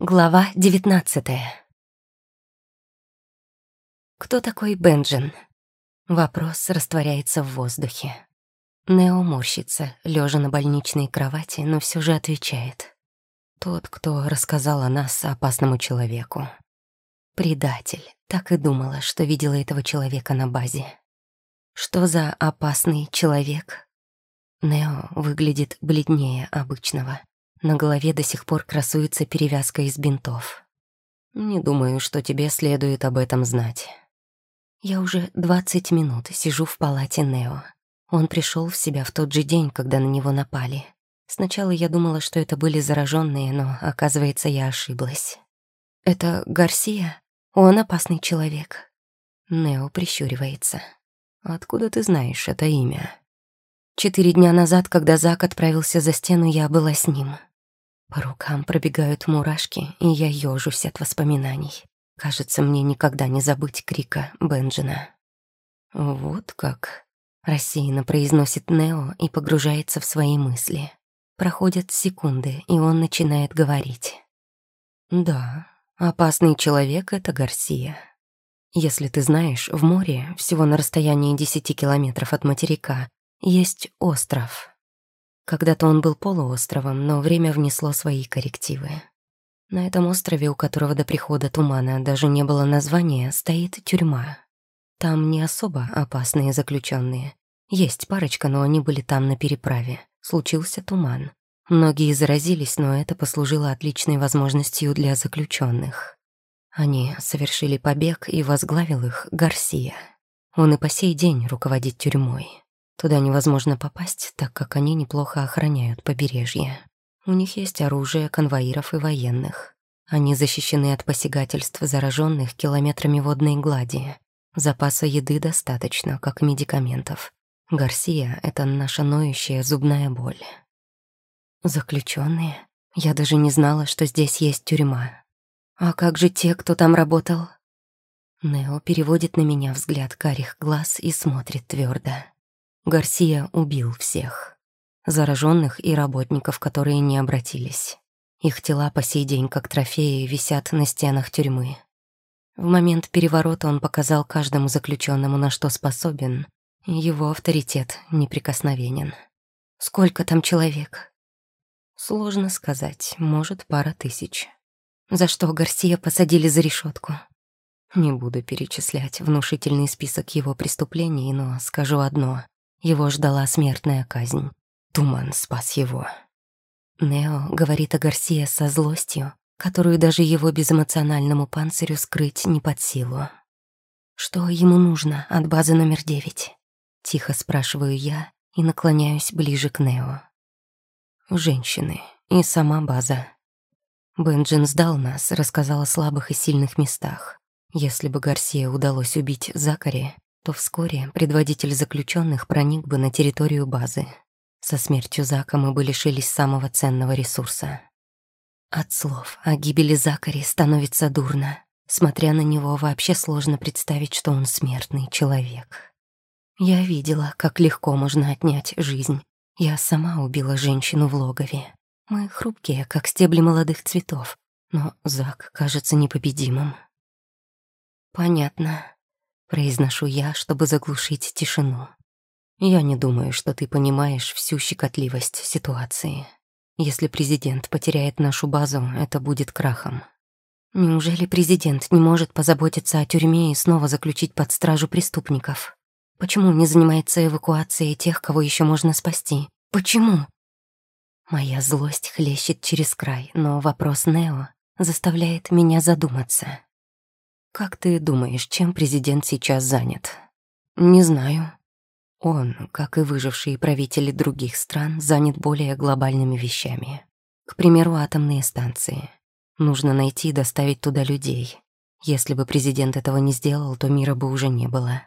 Глава девятнадцатая. Кто такой Бенджин? Вопрос растворяется в воздухе. Нео морщится, лежа на больничной кровати, но все же отвечает. Тот, кто рассказал о нас опасному человеку. Предатель. Так и думала, что видела этого человека на базе. Что за опасный человек? Нео выглядит бледнее обычного. На голове до сих пор красуется перевязка из бинтов. Не думаю, что тебе следует об этом знать. Я уже двадцать минут сижу в палате Нео. Он пришел в себя в тот же день, когда на него напали. Сначала я думала, что это были зараженные, но, оказывается, я ошиблась. «Это Гарсия? Он опасный человек». Нео прищуривается. «Откуда ты знаешь это имя?» Четыре дня назад, когда Зак отправился за стену, я была с ним. По рукам пробегают мурашки, и я ёжусь от воспоминаний. Кажется, мне никогда не забыть крика Бенджина. «Вот как», — рассеянно произносит Нео и погружается в свои мысли. Проходят секунды, и он начинает говорить. «Да, опасный человек — это Гарсия. Если ты знаешь, в море, всего на расстоянии десяти километров от материка, есть остров. Когда-то он был полуостровом, но время внесло свои коррективы. На этом острове, у которого до прихода тумана даже не было названия, стоит тюрьма. Там не особо опасные заключенные. Есть парочка, но они были там на переправе. Случился туман. Многие заразились, но это послужило отличной возможностью для заключенных. Они совершили побег, и возглавил их Гарсия. Он и по сей день руководит тюрьмой. Туда невозможно попасть, так как они неплохо охраняют побережье. У них есть оружие конвоиров и военных. Они защищены от посягательств зараженных километрами водной глади. Запаса еды достаточно, как медикаментов. Гарсия — это наша ноющая зубная боль. Заключенные? Я даже не знала, что здесь есть тюрьма. А как же те, кто там работал? Нео переводит на меня взгляд карих глаз и смотрит твердо. Гарсия убил всех. Зараженных и работников, которые не обратились. Их тела по сей день, как трофеи, висят на стенах тюрьмы. В момент переворота он показал каждому заключенному, на что способен. Его авторитет неприкосновенен. Сколько там человек? Сложно сказать, может, пара тысяч. За что Гарсия посадили за решетку? Не буду перечислять внушительный список его преступлений, но скажу одно. Его ждала смертная казнь. Туман спас его. Нео говорит о Гарсия со злостью, которую даже его безэмоциональному панцирю скрыть не под силу. «Что ему нужно от базы номер девять?» Тихо спрашиваю я и наклоняюсь ближе к Нео. «Женщины и сама база. Бенджин сдал нас, рассказал о слабых и сильных местах. Если бы Гарсия удалось убить Закари, то вскоре предводитель заключенных проник бы на территорию базы. Со смертью Зака мы бы лишились самого ценного ресурса. От слов о гибели Закари становится дурно. Смотря на него, вообще сложно представить, что он смертный человек. Я видела, как легко можно отнять жизнь. Я сама убила женщину в логове. Мы хрупкие, как стебли молодых цветов, но Зак кажется непобедимым. Понятно. Произношу я, чтобы заглушить тишину. Я не думаю, что ты понимаешь всю щекотливость ситуации. Если президент потеряет нашу базу, это будет крахом. Неужели президент не может позаботиться о тюрьме и снова заключить под стражу преступников? Почему не занимается эвакуацией тех, кого еще можно спасти? Почему? Моя злость хлещет через край, но вопрос Нео заставляет меня задуматься. Как ты думаешь, чем президент сейчас занят? Не знаю. Он, как и выжившие правители других стран, занят более глобальными вещами. К примеру, атомные станции. Нужно найти и доставить туда людей. Если бы президент этого не сделал, то мира бы уже не было.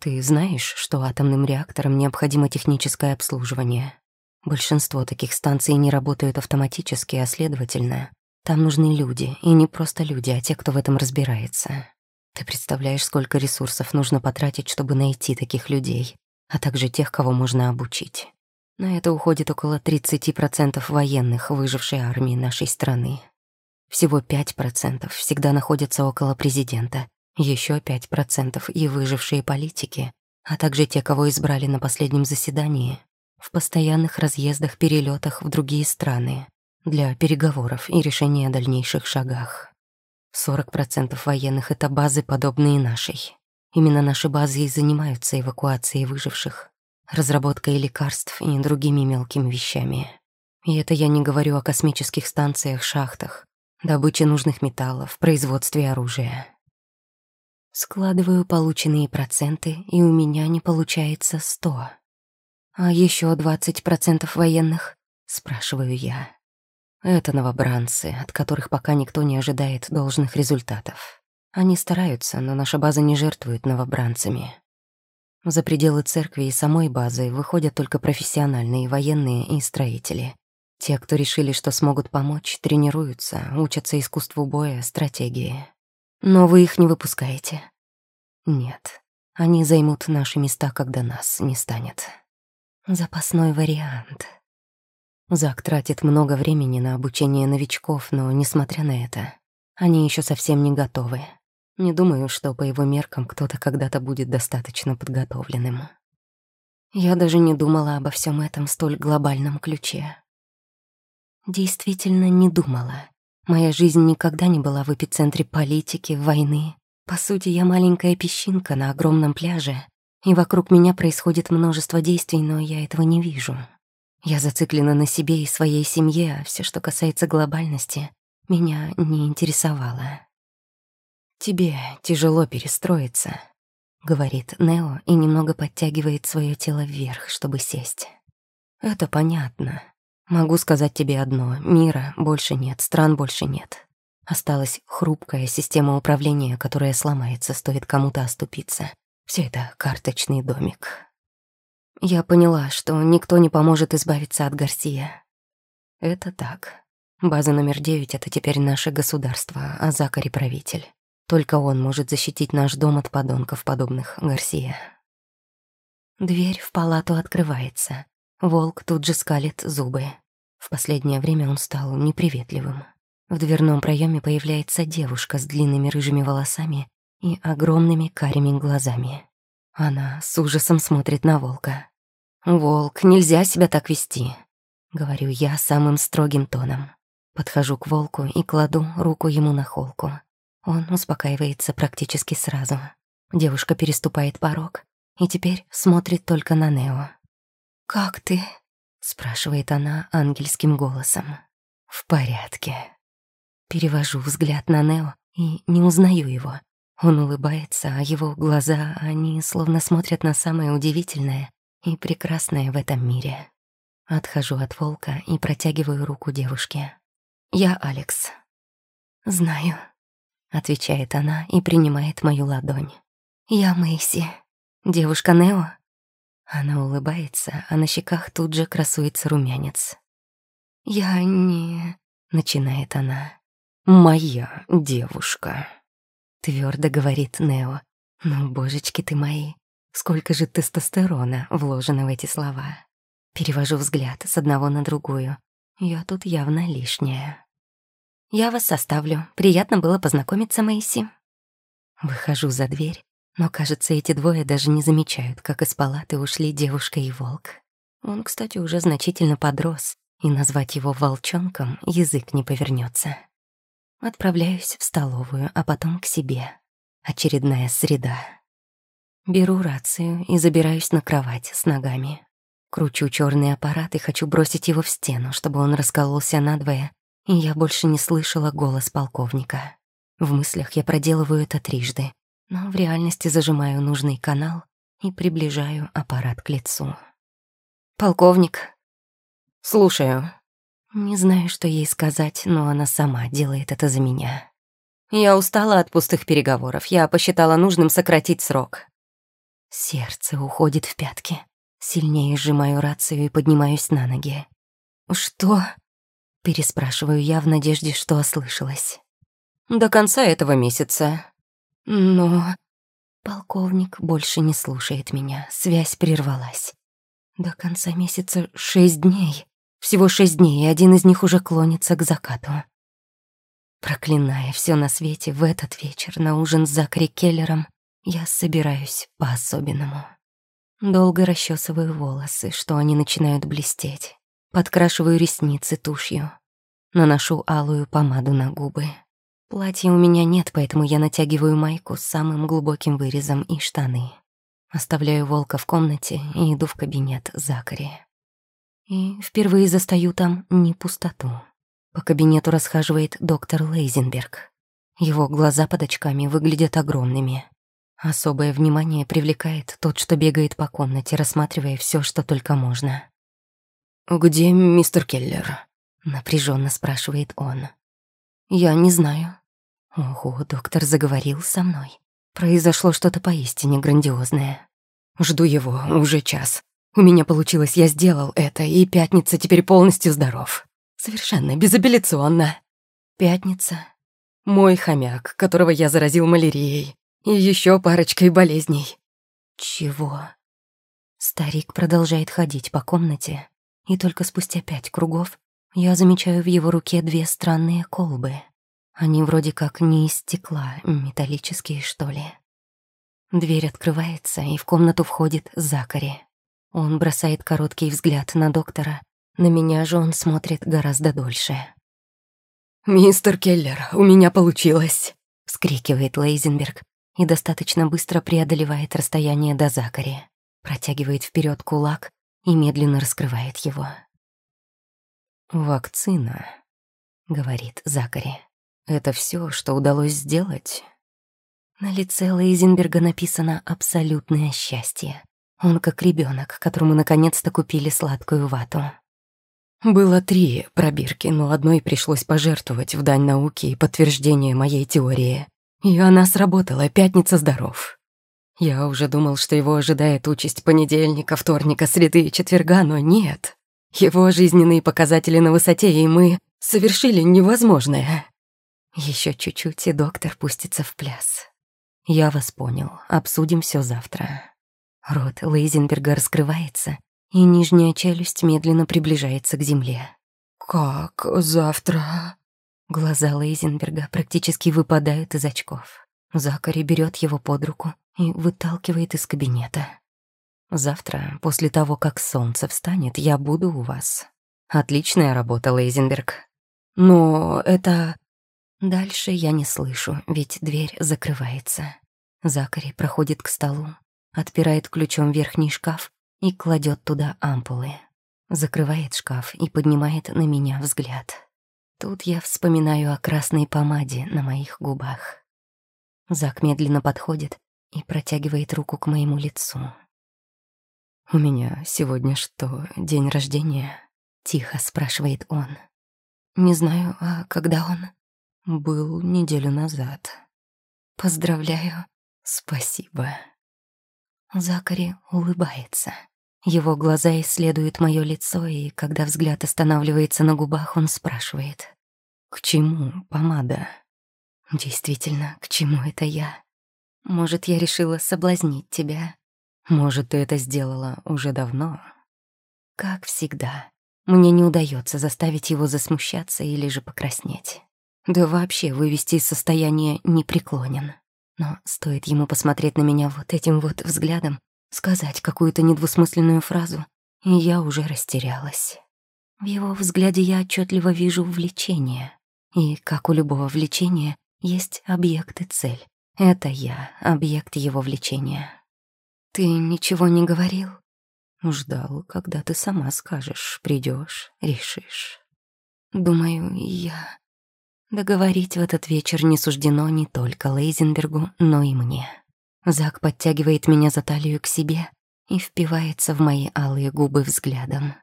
Ты знаешь, что атомным реакторам необходимо техническое обслуживание? Большинство таких станций не работают автоматически, а следовательно, там нужны люди, и не просто люди, а те, кто в этом разбирается. Ты представляешь, сколько ресурсов нужно потратить, чтобы найти таких людей, а также тех, кого можно обучить. На это уходит около 30% военных, выжившей армии нашей страны. Всего 5% всегда находятся около президента, еще 5% и выжившие политики, а также те, кого избрали на последнем заседании, в постоянных разъездах, перелетах в другие страны для переговоров и решения о дальнейших шагах. 40% военных — это базы, подобные нашей. Именно наши базы и занимаются эвакуацией выживших, разработкой лекарств и другими мелкими вещами. И это я не говорю о космических станциях, шахтах, добыче нужных металлов, производстве оружия. Складываю полученные проценты, и у меня не получается сто. А еще двадцать процентов военных? Спрашиваю я. Это новобранцы, от которых пока никто не ожидает должных результатов. Они стараются, но наша база не жертвует новобранцами. За пределы церкви и самой базы выходят только профессиональные военные и строители. Те, кто решили, что смогут помочь, тренируются, учатся искусству боя, стратегии. Но вы их не выпускаете. Нет, они займут наши места, когда нас не станет. Запасной вариант. Зак тратит много времени на обучение новичков, но, несмотря на это, они еще совсем не готовы. Не думаю, что по его меркам кто-то когда-то будет достаточно подготовленным. Я даже не думала обо всем этом в столь глобальном ключе. Действительно не думала. Моя жизнь никогда не была в эпицентре политики, войны. По сути, я маленькая песчинка на огромном пляже, и вокруг меня происходит множество действий, но я этого не вижу. Я зациклена на себе и своей семье, а все, что касается глобальности, меня не интересовало. «Тебе тяжело перестроиться», — говорит Нео и немного подтягивает свое тело вверх, чтобы сесть. «Это понятно. Могу сказать тебе одно. Мира больше нет, стран больше нет. Осталась хрупкая система управления, которая сломается, стоит кому-то оступиться. Все это карточный домик. Я поняла, что никто не поможет избавиться от Гарсия. Это так. База номер девять — это теперь наше государство, а Закари — правитель. Только он может защитить наш дом от подонков, подобных Гарсия. Дверь в палату открывается. Волк тут же скалит зубы. В последнее время он стал неприветливым. В дверном проеме появляется девушка с длинными рыжими волосами и огромными карими глазами. Она с ужасом смотрит на волка. «Волк, нельзя себя так вести», — говорю я самым строгим тоном. Подхожу к волку и кладу руку ему на холку. Он успокаивается практически сразу. Девушка переступает порог и теперь смотрит только на Нео. «Как ты?» — спрашивает она ангельским голосом. «В порядке». Перевожу взгляд на Нео и не узнаю его. Он улыбается, а его глаза, они словно смотрят на самое удивительное и прекрасное в этом мире. Отхожу от волка и протягиваю руку девушке. «Я Алекс». «Знаю», — отвечает она и принимает мою ладонь. «Я Мэйси. Девушка Нео?» Она улыбается, а на щеках тут же красуется румянец. «Я не...» — начинает она. «Моя девушка», — твердо говорит Нео. «Ну, божечки ты мои, сколько же тестостерона вложено в эти слова». Перевожу взгляд с одного на другую. Я тут явно лишняя. «Я вас составлю. Приятно было познакомиться, Мэйси». Выхожу за дверь но, кажется, эти двое даже не замечают, как из палаты ушли девушка и волк. Он, кстати, уже значительно подрос, и назвать его волчонком язык не повернется. Отправляюсь в столовую, а потом к себе. Очередная среда. Беру рацию и забираюсь на кровать с ногами. Кручу черный аппарат и хочу бросить его в стену, чтобы он раскололся надвое, и я больше не слышала голос полковника. В мыслях я проделываю это трижды, но в реальности зажимаю нужный канал и приближаю аппарат к лицу. «Полковник». «Слушаю». Не знаю, что ей сказать, но она сама делает это за меня. Я устала от пустых переговоров. Я посчитала нужным сократить срок. Сердце уходит в пятки. Сильнее сжимаю рацию и поднимаюсь на ноги. «Что?» — переспрашиваю я в надежде, что ослышалась. «До конца этого месяца. Но... Полковник больше не слушает меня, связь прервалась. До конца месяца шесть дней. Всего шесть дней, и один из них уже клонится к закату. Проклиная все на свете, в этот вечер на ужин с Закари Келлером я собираюсь по-особенному. Долго расчесываю волосы, что они начинают блестеть. Подкрашиваю ресницы тушью. Наношу алую помаду на губы. Платья у меня нет, поэтому я натягиваю майку с самым глубоким вырезом и штаны. Оставляю волка в комнате и иду в кабинет Закари. И впервые застаю там не пустоту. По кабинету расхаживает доктор Лейзенберг. Его глаза под очками выглядят огромными. Особое внимание привлекает тот, что бегает по комнате, рассматривая все, что только можно. «Где мистер Келлер?» — напряженно спрашивает он. «Я не знаю». Ого, доктор заговорил со мной. Произошло что-то поистине грандиозное. Жду его уже час. У меня получилось, я сделал это, и пятница теперь полностью здоров. Совершенно безапелляционно. Пятница. Мой хомяк, которого я заразил малярией. И еще парочкой болезней. Чего? Старик продолжает ходить по комнате, и только спустя пять кругов я замечаю в его руке две странные колбы. Они вроде как не из стекла, металлические, что ли. Дверь открывается, и в комнату входит Закари. Он бросает короткий взгляд на доктора на меня же он смотрит гораздо дольше. «Мистер Келлер, у меня получилось!» — вскрикивает Лейзенберг и достаточно быстро преодолевает расстояние до Закари, протягивает вперед кулак и медленно раскрывает его. «Вакцина», — говорит Закари. «Это все, что удалось сделать?» На лице Лейзенберга написано «абсолютное счастье». Он как ребенок, которому наконец-то купили сладкую вату. Было три пробирки, но одной пришлось пожертвовать в дань науки и подтверждение моей теории. И она сработала, пятница здоров. Я уже думал, что его ожидает участь понедельника, вторника, среды и четверга, но нет. Его жизненные показатели на высоте, и мы совершили невозможное. Еще чуть-чуть, и доктор пустится в пляс. Я вас понял, обсудим все завтра. Рот Лейзенберга раскрывается, и нижняя челюсть медленно приближается к земле. «Как завтра?» Глаза Лейзенберга практически выпадают из очков. Закари берет его под руку и выталкивает из кабинета. «Завтра, после того, как солнце встанет, я буду у вас. Отличная работа, Лейзенберг. Но это...» Дальше я не слышу, ведь дверь закрывается. Закари проходит к столу, отпирает ключом верхний шкаф и кладет туда ампулы. Закрывает шкаф и поднимает на меня взгляд. Тут я вспоминаю о красной помаде на моих губах. Зак медленно подходит и протягивает руку к моему лицу. «У меня сегодня что, день рождения?» — тихо спрашивает он. «Не знаю, а когда он?» «Был неделю назад». «Поздравляю». «Спасибо». Закари улыбается. Его глаза исследуют мое лицо, и когда взгляд останавливается на губах, он спрашивает. «К чему помада?» «Действительно, к чему это я? Может, я решила соблазнить тебя?» «Может, ты это сделала уже давно?» «Как всегда. Мне не удается заставить его засмущаться или же покраснеть. Да вообще вывести из состояния непреклонен. Но стоит ему посмотреть на меня вот этим вот взглядом, сказать какую-то недвусмысленную фразу, и я уже растерялась. В его взгляде я отчетливо вижу влечение. И, как у любого влечения, есть объект и цель. Это я, объект его влечения. «Ты ничего не говорил?» «Ждал, когда ты сама скажешь, придешь, решишь». «Думаю, я...» Договорить в этот вечер не суждено не только Лейзенбергу, но и мне. Зак подтягивает меня за талию к себе и впивается в мои алые губы взглядом.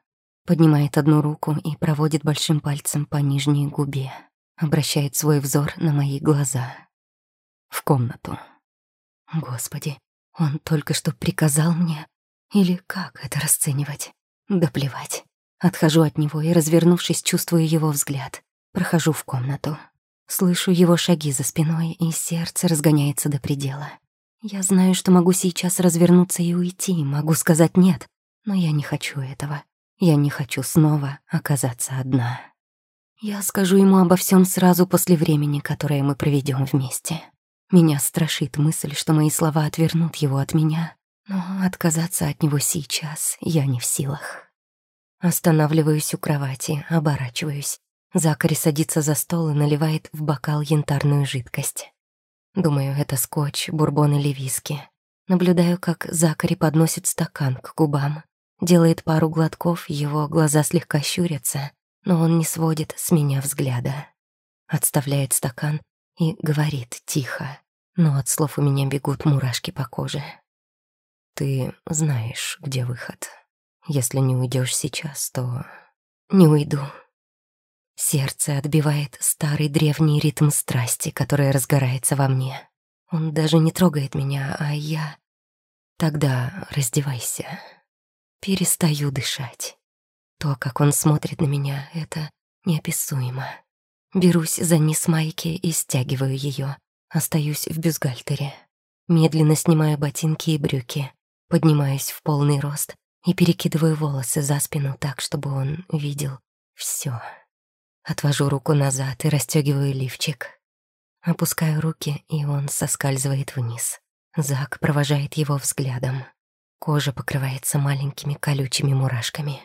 Поднимает одну руку и проводит большим пальцем по нижней губе. Обращает свой взор на мои глаза. В комнату. Господи, он только что приказал мне? Или как это расценивать? Да плевать. Отхожу от него и, развернувшись, чувствую его взгляд. Прохожу в комнату. Слышу его шаги за спиной, и сердце разгоняется до предела. Я знаю, что могу сейчас развернуться и уйти, могу сказать «нет», но я не хочу этого. Я не хочу снова оказаться одна. Я скажу ему обо всем сразу после времени, которое мы проведем вместе. Меня страшит мысль, что мои слова отвернут его от меня, но отказаться от него сейчас я не в силах. Останавливаюсь у кровати, оборачиваюсь. Закари садится за стол и наливает в бокал янтарную жидкость. Думаю, это скотч, бурбон или виски. Наблюдаю, как Закари подносит стакан к губам. Делает пару глотков, его глаза слегка щурятся, но он не сводит с меня взгляда. Отставляет стакан и говорит тихо, но от слов у меня бегут мурашки по коже. «Ты знаешь, где выход. Если не уйдешь сейчас, то...» «Не уйду», Сердце отбивает старый древний ритм страсти, которая разгорается во мне. Он даже не трогает меня, а я... Тогда раздевайся. Перестаю дышать. То, как он смотрит на меня, это неописуемо. Берусь за низ майки и стягиваю ее. Остаюсь в бюстгальтере. Медленно снимаю ботинки и брюки. Поднимаюсь в полный рост и перекидываю волосы за спину так, чтобы он видел все. Отвожу руку назад и расстегиваю лифчик. Опускаю руки, и он соскальзывает вниз. Зак провожает его взглядом. Кожа покрывается маленькими колючими мурашками.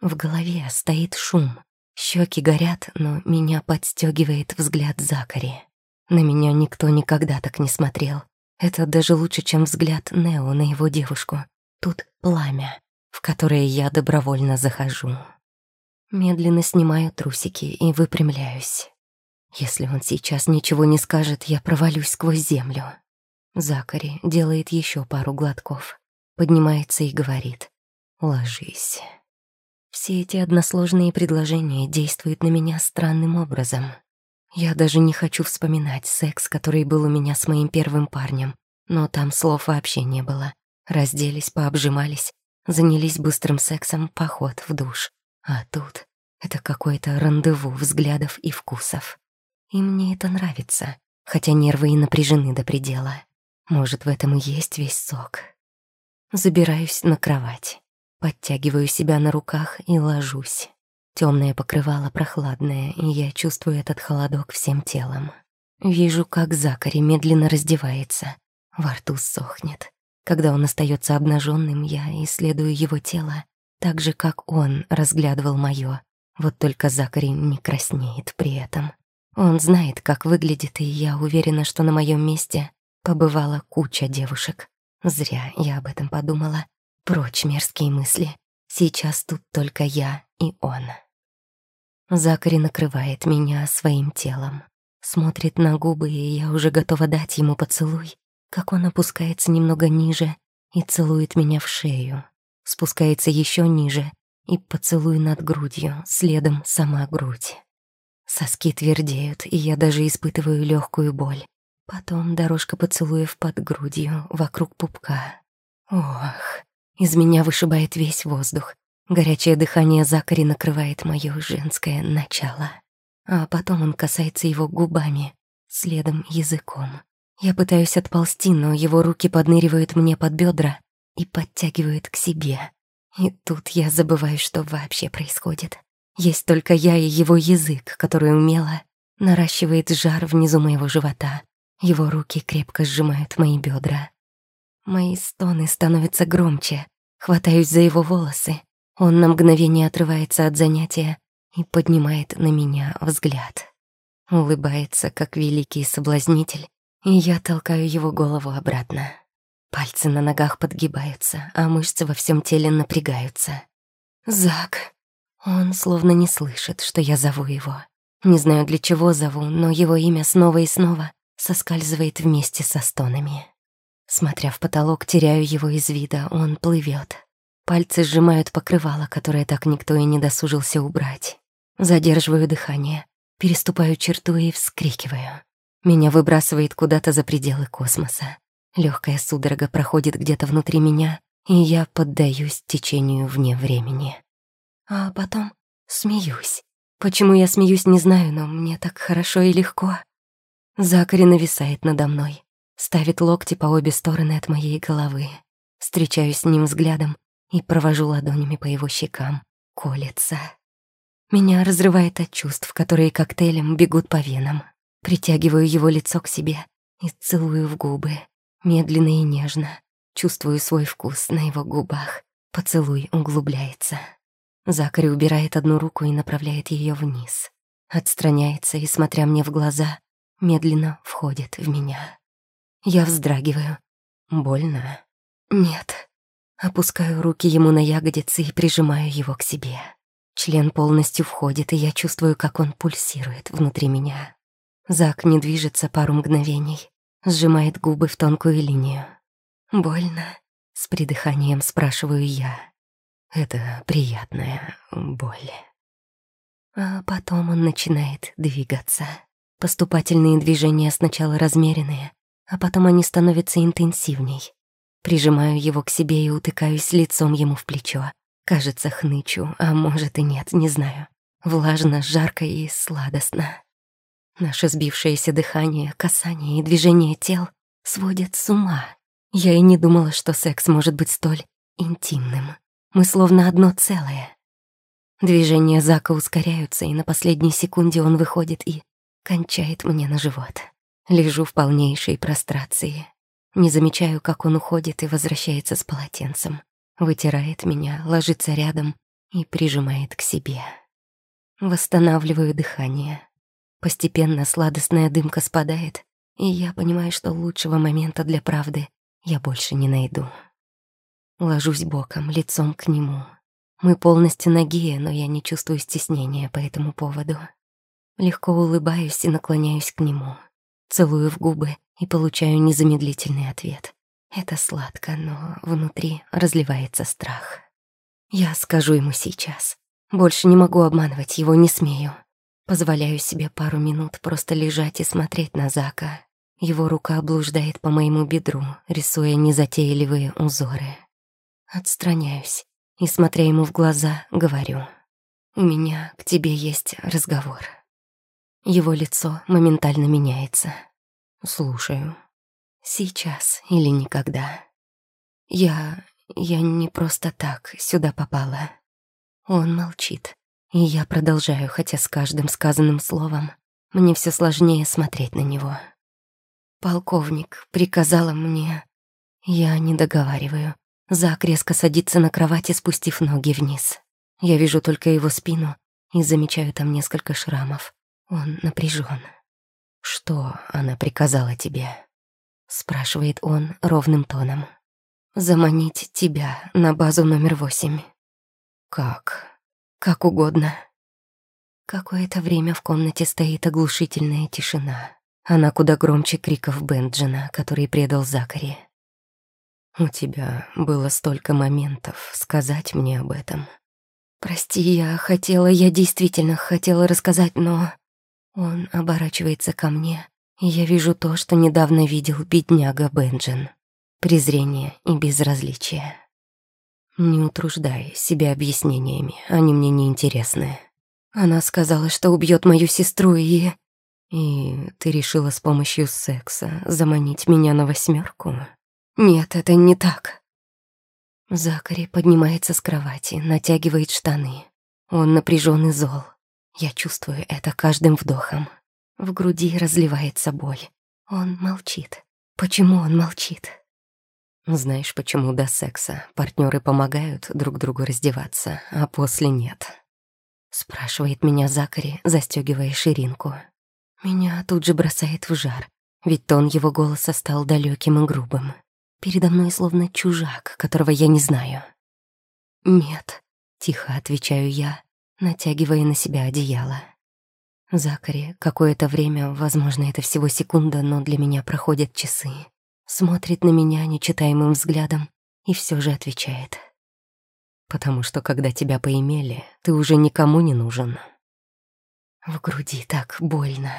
В голове стоит шум. Щеки горят, но меня подстегивает взгляд Закари. На меня никто никогда так не смотрел. Это даже лучше, чем взгляд Нео на его девушку. Тут пламя, в которое я добровольно захожу. Медленно снимаю трусики и выпрямляюсь. Если он сейчас ничего не скажет, я провалюсь сквозь землю. Закари делает еще пару глотков, поднимается и говорит «Ложись». Все эти односложные предложения действуют на меня странным образом. Я даже не хочу вспоминать секс, который был у меня с моим первым парнем, но там слов вообще не было. Разделись, пообжимались, занялись быстрым сексом, поход в душ. А тут это какое-то рандеву взглядов и вкусов. И мне это нравится, хотя нервы и напряжены до предела. Может, в этом и есть весь сок. Забираюсь на кровать, подтягиваю себя на руках и ложусь. Темное покрывало прохладное, и я чувствую этот холодок всем телом. Вижу, как Закари медленно раздевается. Во рту сохнет. Когда он остается обнаженным, я исследую его тело так же, как он разглядывал мое. Вот только Закари не краснеет при этом. Он знает, как выглядит, и я уверена, что на моем месте побывала куча девушек. Зря я об этом подумала. Прочь мерзкие мысли. Сейчас тут только я и он. Закари накрывает меня своим телом. Смотрит на губы, и я уже готова дать ему поцелуй, как он опускается немного ниже и целует меня в шею спускается еще ниже и поцелуй над грудью, следом сама грудь. Соски твердеют, и я даже испытываю легкую боль. Потом дорожка поцелуев под грудью, вокруг пупка. Ох, из меня вышибает весь воздух. Горячее дыхание Закари накрывает мое женское начало. А потом он касается его губами, следом языком. Я пытаюсь отползти, но его руки подныривают мне под бедра, и подтягивает к себе. И тут я забываю, что вообще происходит. Есть только я и его язык, который умело наращивает жар внизу моего живота. Его руки крепко сжимают мои бедра. Мои стоны становятся громче. Хватаюсь за его волосы. Он на мгновение отрывается от занятия и поднимает на меня взгляд. Улыбается, как великий соблазнитель, и я толкаю его голову обратно. Пальцы на ногах подгибаются, а мышцы во всем теле напрягаются. «Зак!» Он словно не слышит, что я зову его. Не знаю, для чего зову, но его имя снова и снова соскальзывает вместе со стонами. Смотря в потолок, теряю его из вида, он плывет. Пальцы сжимают покрывало, которое так никто и не досужился убрать. Задерживаю дыхание, переступаю черту и вскрикиваю. Меня выбрасывает куда-то за пределы космоса. Легкая судорога проходит где-то внутри меня, и я поддаюсь течению вне времени. А потом смеюсь. Почему я смеюсь, не знаю, но мне так хорошо и легко. Закари нависает надо мной, ставит локти по обе стороны от моей головы. Встречаюсь с ним взглядом и провожу ладонями по его щекам. Колется. Меня разрывает от чувств, которые коктейлем бегут по венам. Притягиваю его лицо к себе и целую в губы, медленно и нежно. Чувствую свой вкус на его губах. Поцелуй углубляется. Закари убирает одну руку и направляет ее вниз. Отстраняется и, смотря мне в глаза, медленно входит в меня. Я вздрагиваю. Больно? Нет. Опускаю руки ему на ягодицы и прижимаю его к себе. Член полностью входит, и я чувствую, как он пульсирует внутри меня. Зак не движется пару мгновений, сжимает губы в тонкую линию. «Больно?» — с придыханием спрашиваю я. «Это приятная боль». А потом он начинает двигаться. Поступательные движения сначала размеренные, а потом они становятся интенсивней. Прижимаю его к себе и утыкаюсь лицом ему в плечо. Кажется, хнычу, а может и нет, не знаю. Влажно, жарко и сладостно. Наше сбившееся дыхание, касание и движение тел сводят с ума. Я и не думала, что секс может быть столь интимным. Мы словно одно целое. Движения Зака ускоряются, и на последней секунде он выходит и кончает мне на живот. Лежу в полнейшей прострации. Не замечаю, как он уходит и возвращается с полотенцем вытирает меня, ложится рядом и прижимает к себе. Восстанавливаю дыхание. Постепенно сладостная дымка спадает, и я понимаю, что лучшего момента для правды я больше не найду. Ложусь боком, лицом к нему. Мы полностью ноги, но я не чувствую стеснения по этому поводу. Легко улыбаюсь и наклоняюсь к нему. Целую в губы и получаю незамедлительный ответ. Это сладко, но внутри разливается страх. Я скажу ему сейчас. Больше не могу обманывать его, не смею. Позволяю себе пару минут просто лежать и смотреть на Зака. Его рука блуждает по моему бедру, рисуя незатейливые узоры. Отстраняюсь и, смотря ему в глаза, говорю. «У меня к тебе есть разговор». Его лицо моментально меняется. «Слушаю», Сейчас или никогда. Я... я не просто так сюда попала. Он молчит, и я продолжаю, хотя с каждым сказанным словом мне все сложнее смотреть на него. Полковник приказала мне... Я не договариваю. Зак резко садится на кровати, спустив ноги вниз. Я вижу только его спину и замечаю там несколько шрамов. Он напряжен. Что она приказала тебе? спрашивает он ровным тоном. Заманить тебя на базу номер восемь. Как? Как угодно. Какое-то время в комнате стоит оглушительная тишина. Она куда громче криков Бенджина, который предал Закари. «У тебя было столько моментов сказать мне об этом». «Прости, я хотела, я действительно хотела рассказать, но...» Он оборачивается ко мне, я вижу то, что недавно видел бедняга Бенджин. Презрение и безразличие. Не утруждай себя объяснениями, они мне не интересны. Она сказала, что убьет мою сестру и... И ты решила с помощью секса заманить меня на восьмерку? Нет, это не так. Закари поднимается с кровати, натягивает штаны. Он напряжен и зол. Я чувствую это каждым вдохом. В груди разливается боль. Он молчит. Почему он молчит? Знаешь, почему до секса партнеры помогают друг другу раздеваться, а после нет? Спрашивает меня Закари, застегивая ширинку. Меня тут же бросает в жар, ведь тон его голоса стал далеким и грубым. Передо мной словно чужак, которого я не знаю. «Нет», — тихо отвечаю я, натягивая на себя одеяло. Закари какое-то время, возможно, это всего секунда, но для меня проходят часы. Смотрит на меня нечитаемым взглядом и все же отвечает. Потому что когда тебя поимели, ты уже никому не нужен. В груди так больно.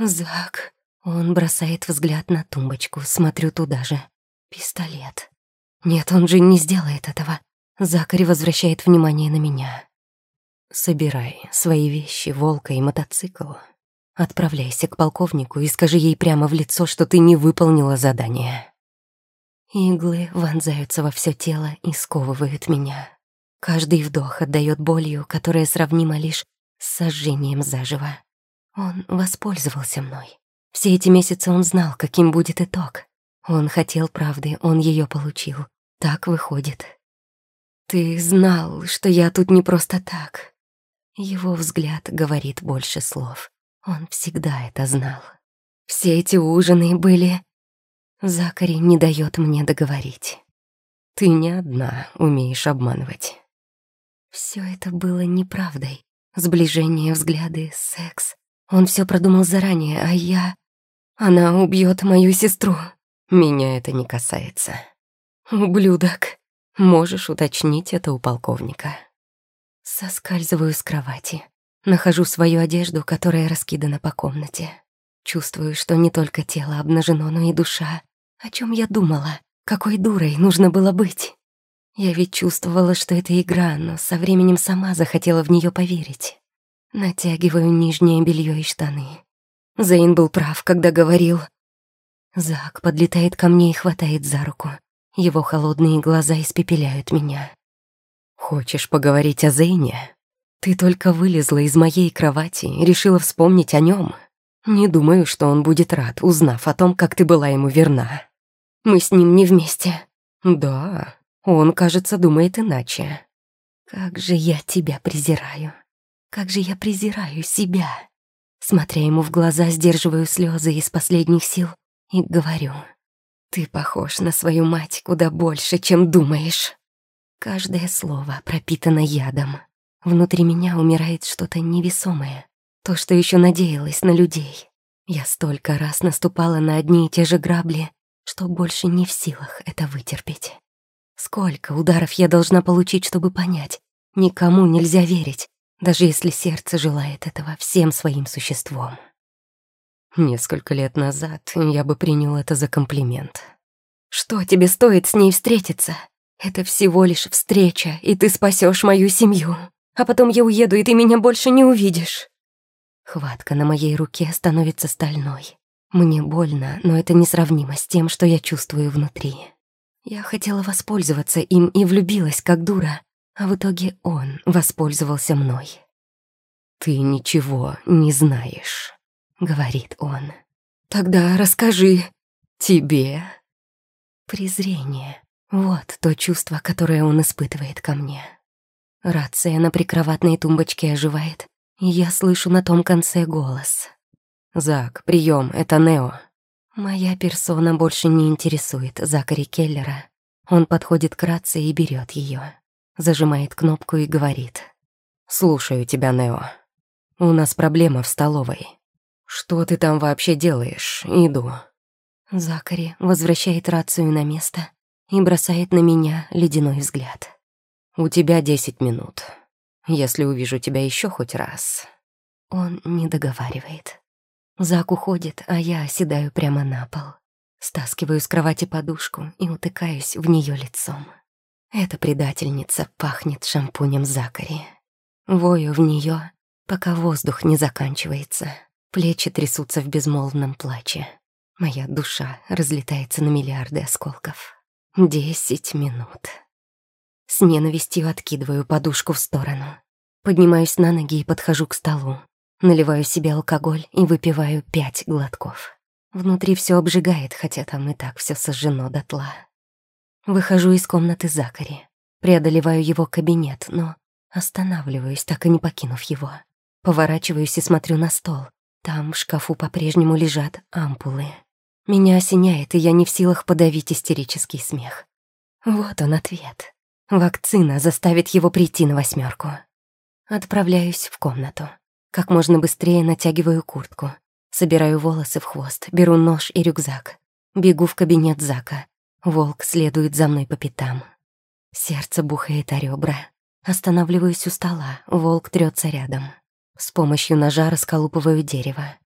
Зак. Он бросает взгляд на тумбочку, смотрю туда же. Пистолет. Нет, он же не сделает этого. Закари возвращает внимание на меня. Собирай свои вещи, волка и мотоцикл. Отправляйся к полковнику и скажи ей прямо в лицо, что ты не выполнила задание. Иглы вонзаются во все тело и сковывают меня. Каждый вдох отдает болью, которая сравнима лишь с сожжением заживо. Он воспользовался мной. Все эти месяцы он знал, каким будет итог. Он хотел правды, он ее получил. Так выходит. Ты знал, что я тут не просто так. Его взгляд говорит больше слов. Он всегда это знал. Все эти ужины были... Закари не дает мне договорить. Ты не одна умеешь обманывать. Все это было неправдой. Сближение, взгляды, секс. Он все продумал заранее, а я... Она убьет мою сестру. Меня это не касается. Ублюдок. Можешь уточнить это у полковника. Соскальзываю с кровати. Нахожу свою одежду, которая раскидана по комнате. Чувствую, что не только тело обнажено, но и душа. О чем я думала? Какой дурой нужно было быть? Я ведь чувствовала, что это игра, но со временем сама захотела в нее поверить. Натягиваю нижнее белье и штаны. Зейн был прав, когда говорил. Зак подлетает ко мне и хватает за руку. Его холодные глаза испепеляют меня. «Хочешь поговорить о Зейне? Ты только вылезла из моей кровати и решила вспомнить о нем. Не думаю, что он будет рад, узнав о том, как ты была ему верна. Мы с ним не вместе». «Да, он, кажется, думает иначе». «Как же я тебя презираю. Как же я презираю себя». Смотря ему в глаза, сдерживаю слезы из последних сил и говорю. «Ты похож на свою мать куда больше, чем думаешь». Каждое слово пропитано ядом. Внутри меня умирает что-то невесомое. То, что еще надеялась на людей. Я столько раз наступала на одни и те же грабли, что больше не в силах это вытерпеть. Сколько ударов я должна получить, чтобы понять? Никому нельзя верить, даже если сердце желает этого всем своим существом. Несколько лет назад я бы принял это за комплимент. Что тебе стоит с ней встретиться? Это всего лишь встреча, и ты спасешь мою семью. А потом я уеду, и ты меня больше не увидишь. Хватка на моей руке становится стальной. Мне больно, но это несравнимо с тем, что я чувствую внутри. Я хотела воспользоваться им и влюбилась, как дура, а в итоге он воспользовался мной. «Ты ничего не знаешь», — говорит он. «Тогда расскажи. Тебе». Презрение. Вот то чувство, которое он испытывает ко мне. Рация на прикроватной тумбочке оживает, я слышу на том конце голос. «Зак, прием, это Нео». Моя персона больше не интересует Закари Келлера. Он подходит к рации и берет ее, зажимает кнопку и говорит. «Слушаю тебя, Нео. У нас проблема в столовой. Что ты там вообще делаешь? Иду». Закари возвращает рацию на место и бросает на меня ледяной взгляд. «У тебя десять минут. Если увижу тебя еще хоть раз...» Он не договаривает. Зак уходит, а я оседаю прямо на пол. Стаскиваю с кровати подушку и утыкаюсь в нее лицом. Эта предательница пахнет шампунем Закари. Вою в нее, пока воздух не заканчивается. Плечи трясутся в безмолвном плаче. Моя душа разлетается на миллиарды осколков. Десять минут. С ненавистью откидываю подушку в сторону. Поднимаюсь на ноги и подхожу к столу. Наливаю себе алкоголь и выпиваю пять глотков. Внутри все обжигает, хотя там и так все сожжено дотла. Выхожу из комнаты Закари. Преодолеваю его кабинет, но останавливаюсь, так и не покинув его. Поворачиваюсь и смотрю на стол. Там в шкафу по-прежнему лежат ампулы. Меня осеняет, и я не в силах подавить истерический смех. Вот он ответ. Вакцина заставит его прийти на восьмерку. Отправляюсь в комнату. Как можно быстрее натягиваю куртку. Собираю волосы в хвост, беру нож и рюкзак. Бегу в кабинет Зака. Волк следует за мной по пятам. Сердце бухает о ребра. Останавливаюсь у стола, волк трется рядом. С помощью ножа расколупываю дерево.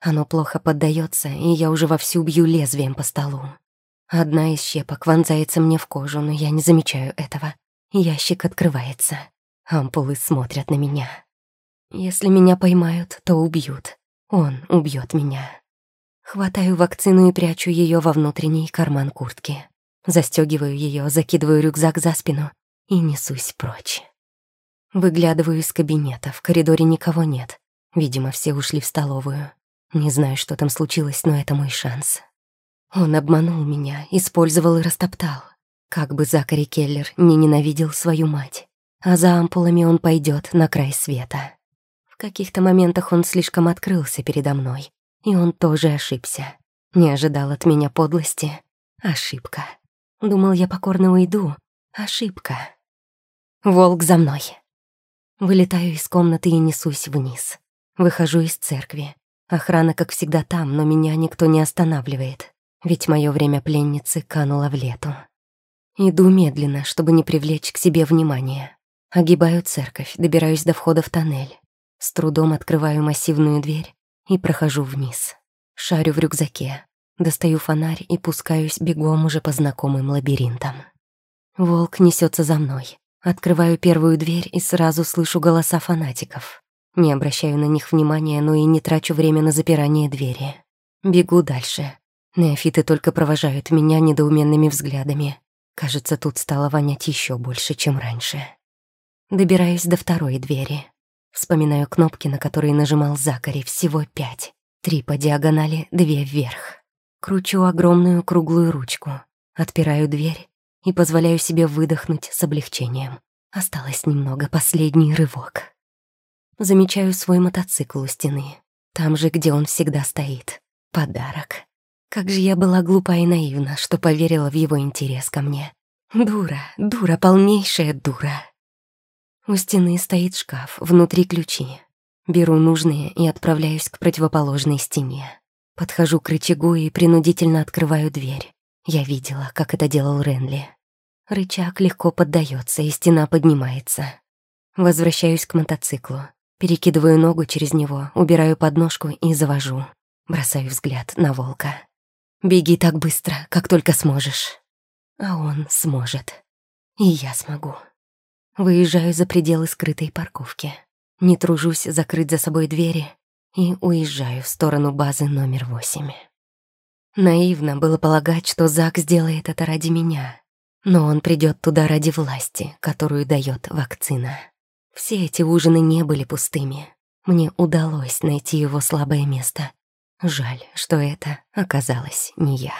Оно плохо поддается, и я уже вовсю бью лезвием по столу. Одна из щепок вонзается мне в кожу, но я не замечаю этого. Ящик открывается. Ампулы смотрят на меня. Если меня поймают, то убьют. Он убьет меня. Хватаю вакцину и прячу ее во внутренний карман куртки. Застегиваю ее, закидываю рюкзак за спину и несусь прочь. Выглядываю из кабинета, в коридоре никого нет. Видимо, все ушли в столовую. Не знаю, что там случилось, но это мой шанс. Он обманул меня, использовал и растоптал. Как бы Закари Келлер не ненавидел свою мать. А за ампулами он пойдет на край света. В каких-то моментах он слишком открылся передо мной. И он тоже ошибся. Не ожидал от меня подлости. Ошибка. Думал, я покорно уйду. Ошибка. Волк за мной. Вылетаю из комнаты и несусь вниз. Выхожу из церкви. Охрана, как всегда, там, но меня никто не останавливает, ведь мое время пленницы кануло в лету. Иду медленно, чтобы не привлечь к себе внимания. Огибаю церковь, добираюсь до входа в тоннель. С трудом открываю массивную дверь и прохожу вниз. Шарю в рюкзаке, достаю фонарь и пускаюсь бегом уже по знакомым лабиринтам. Волк несется за мной. Открываю первую дверь и сразу слышу голоса фанатиков. Не обращаю на них внимания, но и не трачу время на запирание двери. Бегу дальше. Неофиты только провожают меня недоуменными взглядами. Кажется, тут стало вонять еще больше, чем раньше. Добираюсь до второй двери. Вспоминаю кнопки, на которые нажимал Закари, всего пять. Три по диагонали, две вверх. Кручу огромную круглую ручку. Отпираю дверь и позволяю себе выдохнуть с облегчением. Осталось немного, последний рывок. Замечаю свой мотоцикл у стены. Там же, где он всегда стоит. Подарок. Как же я была глупа и наивна, что поверила в его интерес ко мне. Дура, дура, полнейшая дура. У стены стоит шкаф, внутри ключи. Беру нужные и отправляюсь к противоположной стене. Подхожу к рычагу и принудительно открываю дверь. Я видела, как это делал Ренли. Рычаг легко поддается, и стена поднимается. Возвращаюсь к мотоциклу. Перекидываю ногу через него, убираю подножку и завожу. Бросаю взгляд на волка. «Беги так быстро, как только сможешь». А он сможет. И я смогу. Выезжаю за пределы скрытой парковки. Не тружусь закрыть за собой двери и уезжаю в сторону базы номер восемь. Наивно было полагать, что Зак сделает это ради меня, но он придет туда ради власти, которую дает вакцина. Все эти ужины не были пустыми. Мне удалось найти его слабое место. Жаль, что это оказалась не я.